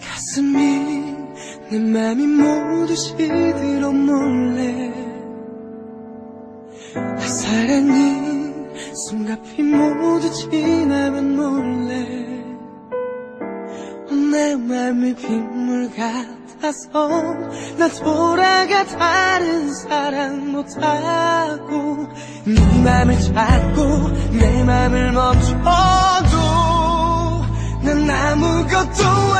가슴이 내 맘이 모두 시들어 몰래 나 사랑이 숨가피 모두 지나면 몰래 내 맘이 빗물 같아서 나 돌아가 다른 사랑 못하고 네 맘을 찾고 내 맘을 멈춰도 난 아무것도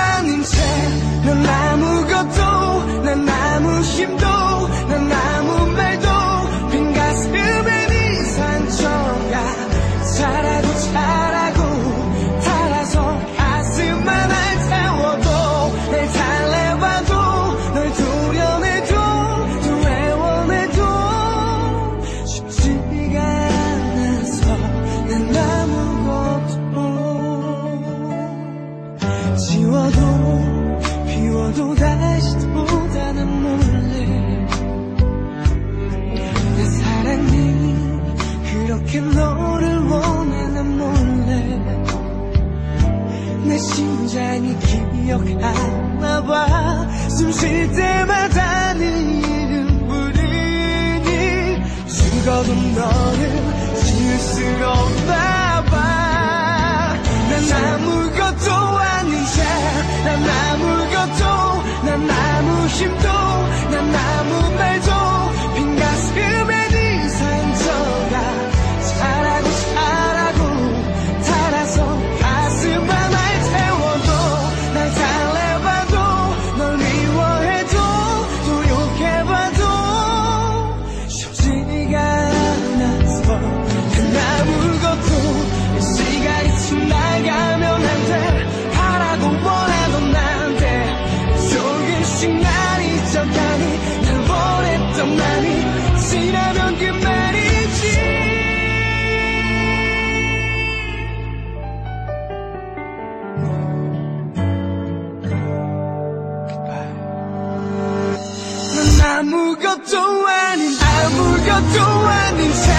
지워도 비워도 다시 보다는 몰래 내 사랑이 그렇게 너를 원해 난 몰래 내 심장이 기억하나 봐숨 쉴 때마다 네 아무 Do anything.